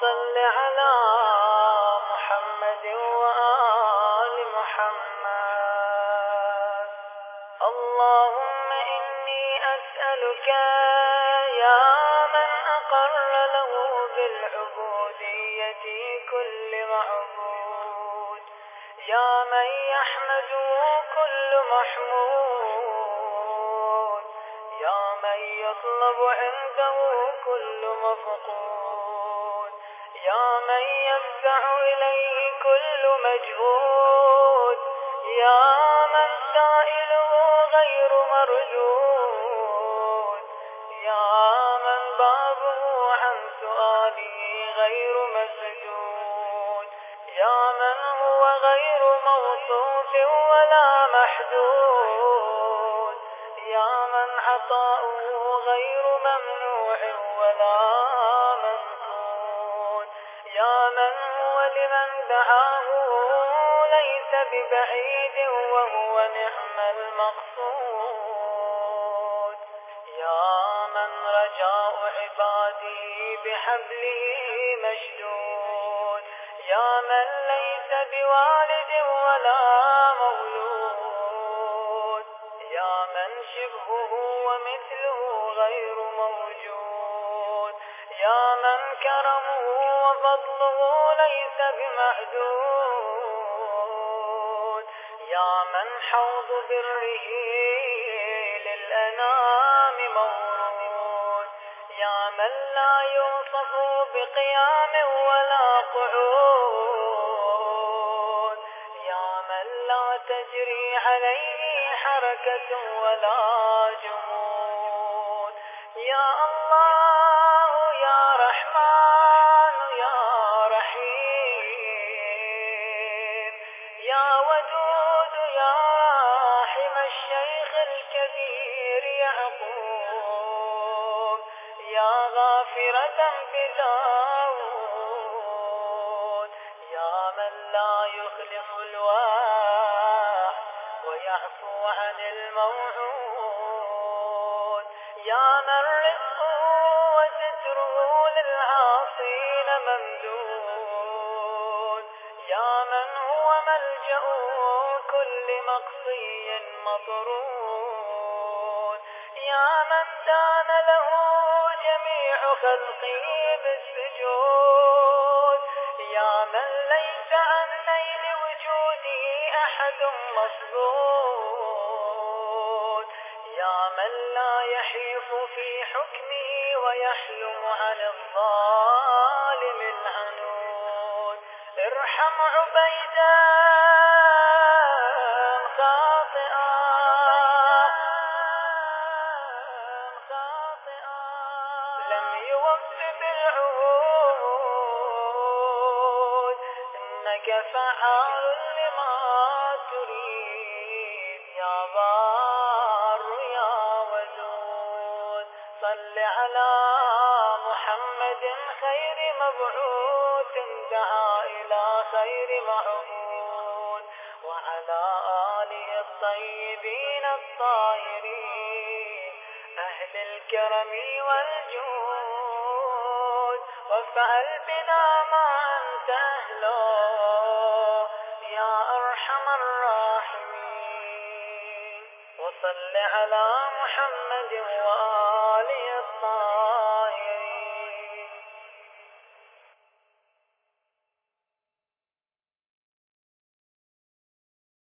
صل على محمد وآل محمد. اللهم إني أسألك يا من أقر له بالعبودية كل معبود. يا من يحمده كل محمود. يا من يطلب عنده كل مفقود. يا من يفزع إليه كل مجهود. يا من سائله غير مردود يا من بابه عن سؤاله غير مسدود يا من هو غير موصوف ولا محدود. يا من عطاؤه غير ممنوع ولا منقود يا من هو لمن دعاه ليس ببعيد وهو نعم المقصود. يا من رجاء عبادي بحبله مشدود. يا من ليس بوالد ولا من شبهه ومثله غير موجود. يا من كرمه وفضله ليس بمحدود. يا من حوض بره للأنام مورود. يا من لا يوصف بقيام ولا قعود. يا من لا تجري عليه حركة ولا جمود. يا الله يا رحمن يا رحيم. يا ودود يا راحم الشيخ الكبير يعقوب. يا غافرة بداود. يا من لا يخلف الوعد ويعفو عن الموعود يا من رزقه وستره للعاصين ممدود. يا من هو ملجأ كل مقصي مطرود. يا من دان له جميع خلقه بالسجود. يا من وجوده أحد مصدود. يا من لا يحيف في حكمه ويحلم عن الظالم العنود. ارحم عبيدا لم إنك فعال لما تريد يا بار يا ودود. صل على محمد خير مبعوث دعا إلى خير معبود وعلى آله الطيبين الطاهرين. أهل الكرم والجود. وافعل بنا ما أنت أهله الراحمين. وصل على محمد وآله الطاهرين